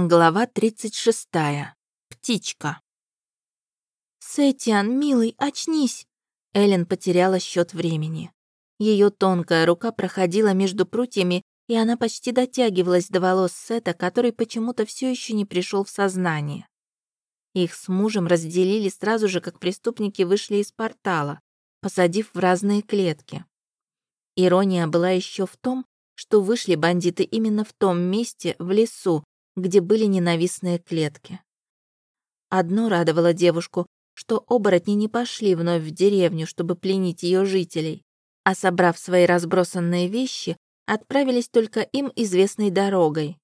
Глава 36. Птичка. «Сэтиан, милый, очнись!» Эллен потеряла счет времени. Ее тонкая рука проходила между прутьями, и она почти дотягивалась до волос Сета, который почему-то все еще не пришел в сознание. Их с мужем разделили сразу же, как преступники вышли из портала, посадив в разные клетки. Ирония была еще в том, что вышли бандиты именно в том месте, в лесу, где были ненавистные клетки. Одно радовало девушку, что оборотни не пошли вновь в деревню, чтобы пленить ее жителей, а собрав свои разбросанные вещи, отправились только им известной дорогой.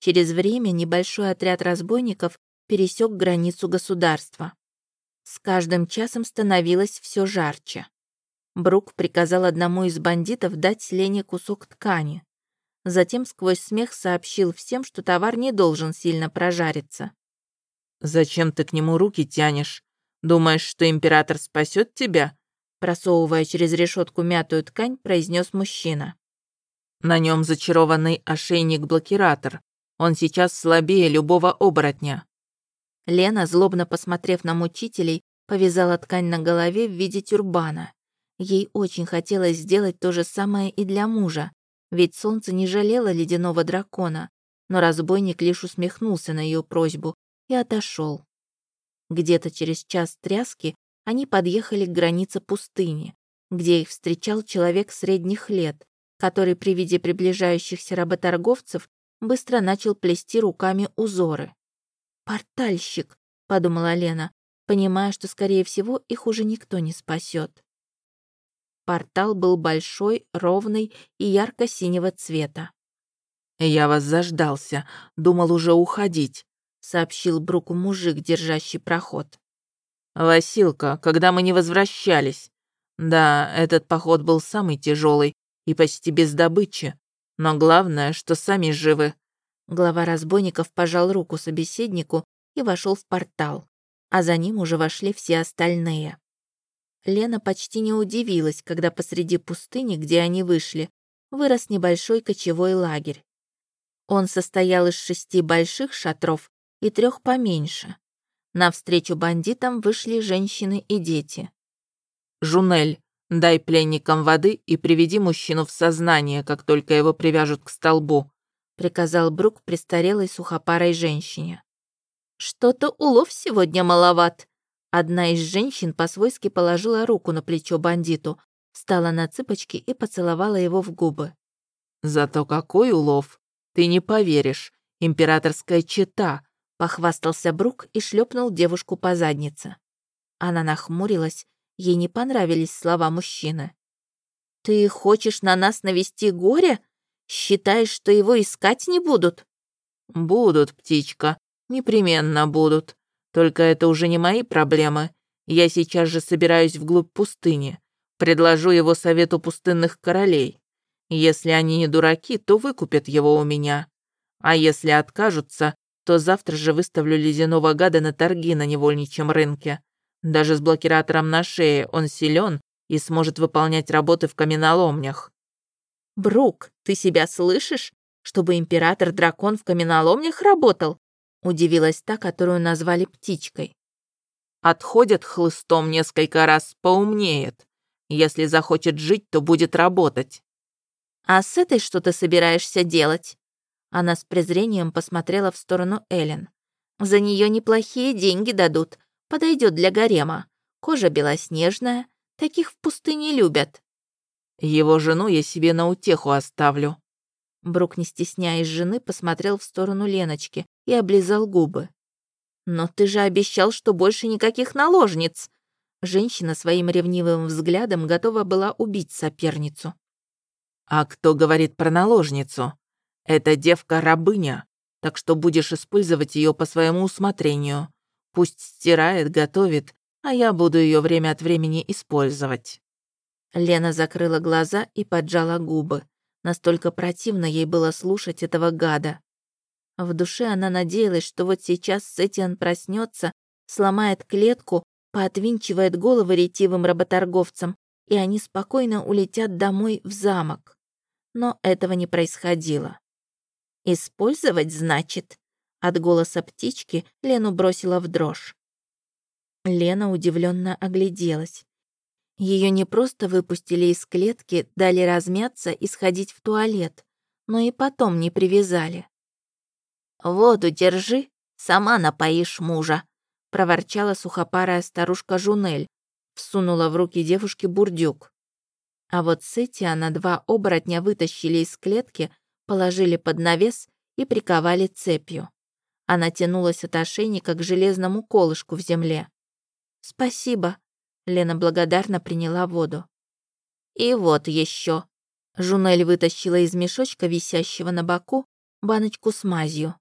Через время небольшой отряд разбойников пересек границу государства. С каждым часом становилось все жарче. Брук приказал одному из бандитов дать Лене кусок ткани. Затем сквозь смех сообщил всем, что товар не должен сильно прожариться. «Зачем ты к нему руки тянешь? Думаешь, что император спасет тебя?» Просовывая через решетку мятую ткань, произнес мужчина. «На нем зачарованный ошейник-блокиратор. Он сейчас слабее любого оборотня». Лена, злобно посмотрев на мучителей, повязала ткань на голове в виде тюрбана. Ей очень хотелось сделать то же самое и для мужа, ведь солнце не жалело ледяного дракона, но разбойник лишь усмехнулся на ее просьбу и отошел. Где-то через час тряски они подъехали к границе пустыни, где их встречал человек средних лет, который при виде приближающихся работорговцев быстро начал плести руками узоры. «Портальщик», — подумала Лена, понимая, что, скорее всего, их уже никто не спасет. Портал был большой, ровный и ярко-синего цвета. «Я вас заждался, думал уже уходить», — сообщил Бруку мужик, держащий проход. «Василка, когда мы не возвращались. Да, этот поход был самый тяжелый и почти без добычи. Но главное, что сами живы». Глава разбойников пожал руку собеседнику и вошел в портал, а за ним уже вошли все остальные. Лена почти не удивилась, когда посреди пустыни, где они вышли, вырос небольшой кочевой лагерь. Он состоял из шести больших шатров и трех поменьше. Навстречу бандитам вышли женщины и дети. «Жунель, дай пленникам воды и приведи мужчину в сознание, как только его привяжут к столбу», приказал Брук престарелой сухопарой женщине. «Что-то улов сегодня маловат», Одна из женщин по-свойски положила руку на плечо бандиту, встала на цыпочки и поцеловала его в губы. «Зато какой улов! Ты не поверишь! Императорская чета!» Похвастался Брук и шлепнул девушку по заднице. Она нахмурилась, ей не понравились слова мужчины. «Ты хочешь на нас навести горе? Считаешь, что его искать не будут?» «Будут, птичка, непременно будут. Только это уже не мои проблемы. Я сейчас же собираюсь вглубь пустыни. Предложу его совету пустынных королей. Если они не дураки, то выкупят его у меня. А если откажутся, то завтра же выставлю ледяного гада на торги на невольничьем рынке. Даже с блокиратором на шее он силен и сможет выполнять работы в каменоломнях. «Брук, ты себя слышишь? Чтобы император-дракон в каменоломнях работал? Удивилась та, которую назвали птичкой. Отходит хлыстом несколько раз, поумнеет. Если захочет жить, то будет работать. А с этой что ты собираешься делать? Она с презрением посмотрела в сторону Элен. За нее неплохие деньги дадут. Подойдет для гарема. Кожа белоснежная. Таких в пустыне любят. Его жену я себе на утеху оставлю. Брук, не стесняясь жены, посмотрел в сторону Леночки и облизал губы. «Но ты же обещал, что больше никаких наложниц!» Женщина своим ревнивым взглядом готова была убить соперницу. «А кто говорит про наложницу? Эта девка-рабыня, так что будешь использовать ее по своему усмотрению. Пусть стирает, готовит, а я буду ее время от времени использовать». Лена закрыла глаза и поджала губы. Настолько противно ей было слушать этого гада. В душе она надеялась, что вот сейчас Сетиан проснется, сломает клетку, поотвинчивает головы ретивым работорговцам, и они спокойно улетят домой в замок. Но этого не происходило. «Использовать, значит?» От голоса птички Лену бросила в дрожь. Лена удивленно огляделась. Ее не просто выпустили из клетки, дали размяться и сходить в туалет, но и потом не привязали. «Воду держи, сама напоишь мужа», — проворчала сухопарая старушка Жунель, всунула в руки девушки бурдюк. А вот Сетиана два оборотня вытащили из клетки, положили под навес и приковали цепью. Она тянулась от ошейника к железному колышку в земле. «Спасибо», Лена благодарно приняла воду. «И вот еще. Жунель вытащила из мешочка, висящего на боку, баночку с мазью.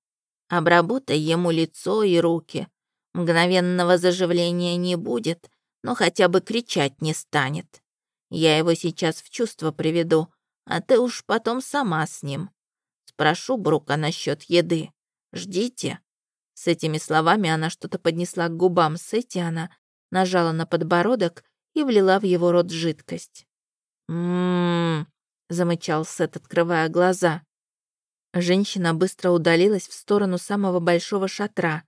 «Обработай ему лицо и руки. Мгновенного заживления не будет, но хотя бы кричать не станет. Я его сейчас в чувство приведу, а ты уж потом сама с ним. Спрошу Брука насчет еды. Ждите». С этими словами она что-то поднесла к губам Сетиана, нажала на подбородок и влила в его рот жидкость. «М-м-м», замычал Сет, открывая глаза. Женщина быстро удалилась в сторону самого большого шатра,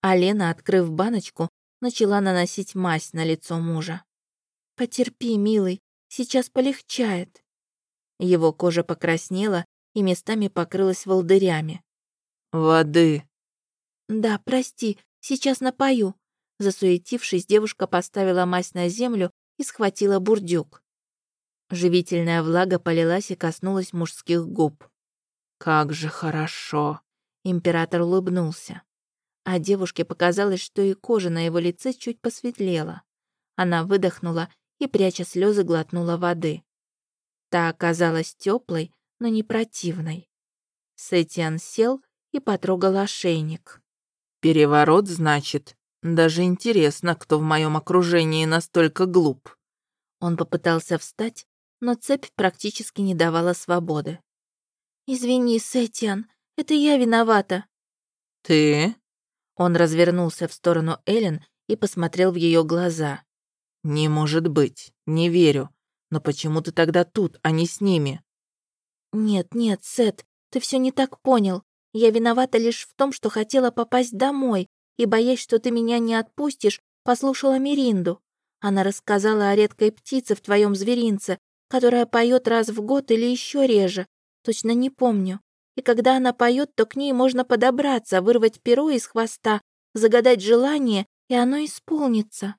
а Лена, открыв баночку, начала наносить мазь на лицо мужа. «Потерпи, милый, сейчас полегчает». Его кожа покраснела и местами покрылась волдырями. «Воды». «Да, прости, сейчас напою», Засуетившись, девушка поставила мазь на землю и схватила бурдюк. Живительная влага полилась и коснулась мужских губ. «Как же хорошо!» Император улыбнулся. А девушке показалось, что и кожа на его лице чуть посветлела. Она выдохнула и, пряча слезы, глотнула воды. Та оказалась теплой, но не противной. Сетиан сел и потрогал ошейник. «Переворот, значит?» Даже интересно, кто в моем окружении настолько глуп. Он попытался встать, но цепь практически не давала свободы. «Извини, Сетиан, это я виновата». «Ты?» Он развернулся в сторону Элен и посмотрел в ее глаза. «Не может быть, не верю. Но почему ты тогда тут, а не с ними?» «Нет, нет, Сет, ты все не так понял. Я виновата лишь в том, что хотела попасть домой, и, боясь, что ты меня не отпустишь, послушала Миринду. Она рассказала о редкой птице в твоем зверинце, которая поет раз в год или еще реже. Точно не помню. И когда она поет, то к ней можно подобраться, вырвать перо из хвоста, загадать желание, и оно исполнится.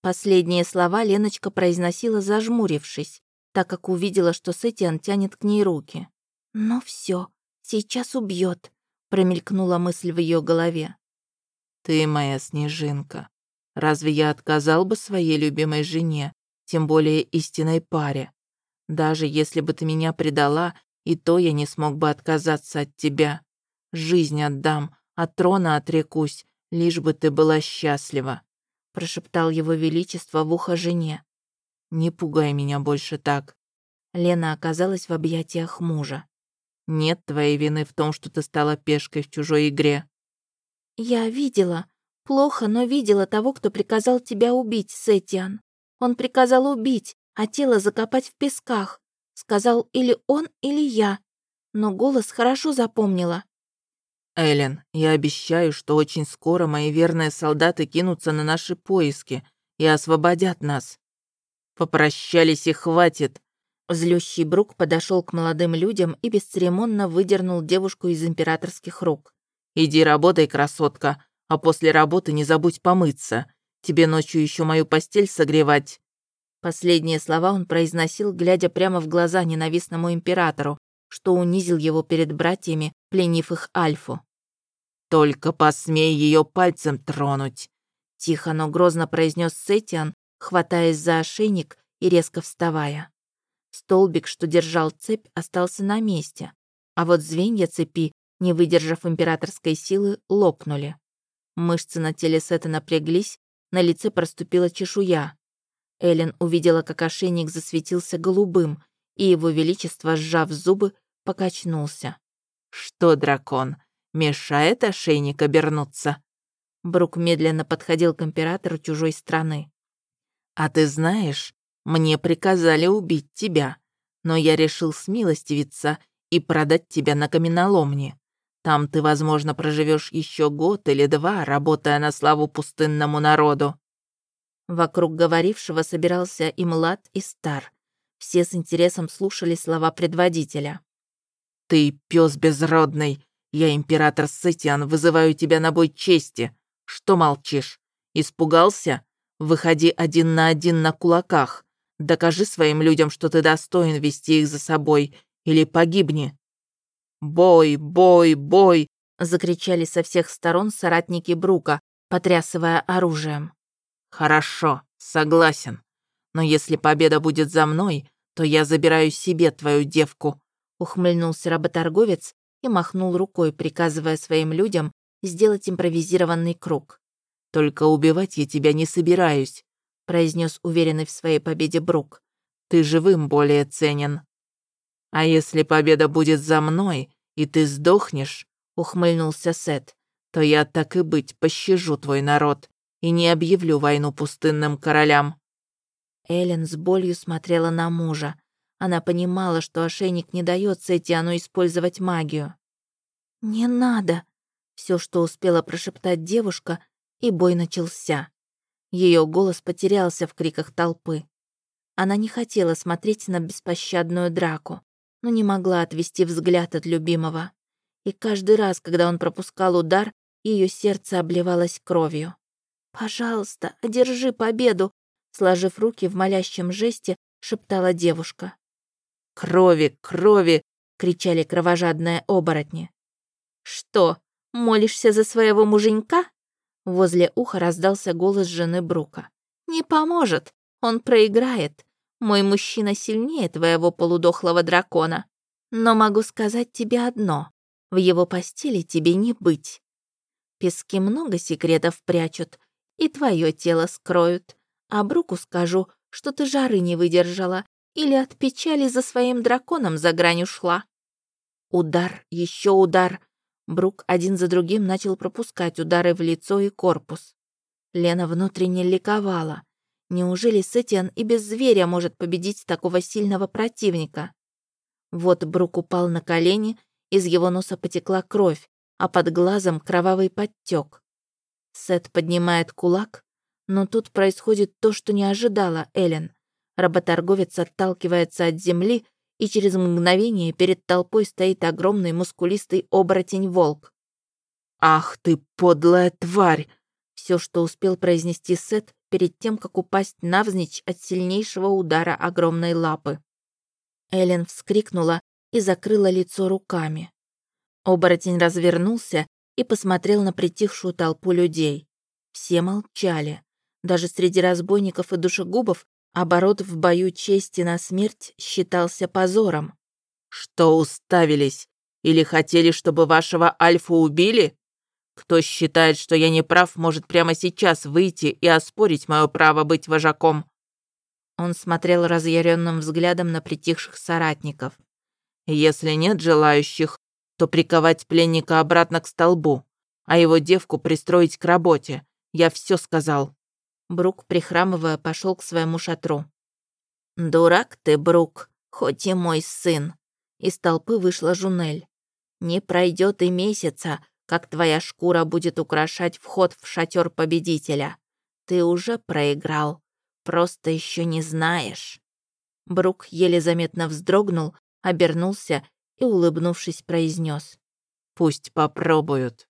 Последние слова Леночка произносила, зажмурившись, так как увидела, что Сетиан тянет к ней руки. «Ну все, сейчас убьет», — промелькнула мысль в ее голове. «Ты моя снежинка. Разве я отказал бы своей любимой жене, тем более истинной паре? Даже если бы ты меня предала, и то я не смог бы отказаться от тебя. Жизнь отдам, от трона отрекусь, лишь бы ты была счастлива», прошептал его величество в ухо жене. «Не пугай меня больше так». Лена оказалась в объятиях мужа. «Нет твоей вины в том, что ты стала пешкой в чужой игре. «Я видела. Плохо, но видела того, кто приказал тебя убить, Сетиан. Он приказал убить, а тело закопать в песках. Сказал или он, или я. Но голос хорошо запомнила». «Эллен, я обещаю, что очень скоро мои верные солдаты кинутся на наши поиски и освободят нас. Попрощались и хватит». Злющий Брук подошел к молодым людям и бесцеремонно выдернул девушку из императорских рук. «Иди работай, красотка, а после работы не забудь помыться. Тебе ночью еще мою постель согревать». Последние слова он произносил, глядя прямо в глаза ненавистному императору, что унизил его перед братьями, пленив их Альфу. «Только посмей ее пальцем тронуть!» Тихо, но грозно произнес Сетиан, хватаясь за ошейник и резко вставая. Столбик, что держал цепь, остался на месте, а вот звенья цепи не выдержав императорской силы, лопнули. Мышцы на теле Сета напряглись, на лице проступила чешуя. Эллен увидела, как ошейник засветился голубым, и его величество, сжав зубы, покачнулся. «Что, дракон, мешает ошейник обернуться?» Брук медленно подходил к императору чужой страны. «А ты знаешь, мне приказали убить тебя, но я решил смилостивиться и продать тебя на каменоломне. Там ты, возможно, проживешь еще год или два, работая на славу пустынному народу». Вокруг говорившего собирался и млад, и стар. Все с интересом слушали слова предводителя. «Ты, пес безродный, я император Сытиан, вызываю тебя на бой чести. Что молчишь? Испугался? Выходи один на один на кулаках. Докажи своим людям, что ты достоин вести их за собой, или погибни». «Бой, бой, бой!» — закричали со всех сторон соратники Брука, потрясывая оружием. «Хорошо, согласен. Но если победа будет за мной, то я забираю себе твою девку», — ухмыльнулся работорговец и махнул рукой, приказывая своим людям сделать импровизированный круг. «Только убивать я тебя не собираюсь», — произнес уверенный в своей победе Брук. «Ты живым более ценен». «А если победа будет за мной, и ты сдохнешь», — ухмыльнулся Сет, «то я так и быть пощажу твой народ и не объявлю войну пустынным королям». Эллен с болью смотрела на мужа. Она понимала, что ошейник не дает Сетиану использовать магию. «Не надо!» — все, что успела прошептать девушка, и бой начался. Ее голос потерялся в криках толпы. Она не хотела смотреть на беспощадную драку но не могла отвести взгляд от любимого. И каждый раз, когда он пропускал удар, ее сердце обливалось кровью. «Пожалуйста, одержи победу!» Сложив руки в молящем жесте, шептала девушка. «Крови, крови!» — кричали кровожадные оборотни. «Что, молишься за своего муженька?» Возле уха раздался голос жены Брука. «Не поможет, он проиграет. Мой мужчина сильнее твоего полудохлого дракона. Но могу сказать тебе одно. В его постели тебе не быть. Пески много секретов прячут, и твое тело скроют. А Бруку скажу, что ты жары не выдержала или от печали за своим драконом за грань ушла. Удар, еще удар. Брук один за другим начал пропускать удары в лицо и корпус. Лена внутренне ликовала. Неужели Сетиан и без зверя может победить такого сильного противника? Вот Брук упал на колени, из его носа потекла кровь, а под глазом кровавый подтек. Сет поднимает кулак, но тут происходит то, что не ожидала Элен. Работорговец отталкивается от земли, и через мгновение перед толпой стоит огромный мускулистый оборотень-волк. «Ах ты, подлая тварь!» Все, что успел произнести Сет, перед тем, как упасть навзничь от сильнейшего удара огромной лапы. Эллен вскрикнула и закрыла лицо руками. Оборотень развернулся и посмотрел на притихшую толпу людей. Все молчали. Даже среди разбойников и душегубов оборот в бою чести на смерть считался позором. «Что уставились? Или хотели, чтобы вашего Альфу убили?» Кто считает, что я не прав, может прямо сейчас выйти и оспорить мое право быть вожаком». Он смотрел разъяренным взглядом на притихших соратников. «Если нет желающих, то приковать пленника обратно к столбу, а его девку пристроить к работе. Я все сказал». Брук, прихрамывая, пошел к своему шатру. «Дурак ты, Брук, хоть и мой сын». Из толпы вышла Жунель. «Не пройдет и месяца, как твоя шкура будет украшать вход в шатер победителя. Ты уже проиграл, просто еще не знаешь». Брук еле заметно вздрогнул, обернулся и, улыбнувшись, произнес: «Пусть попробуют».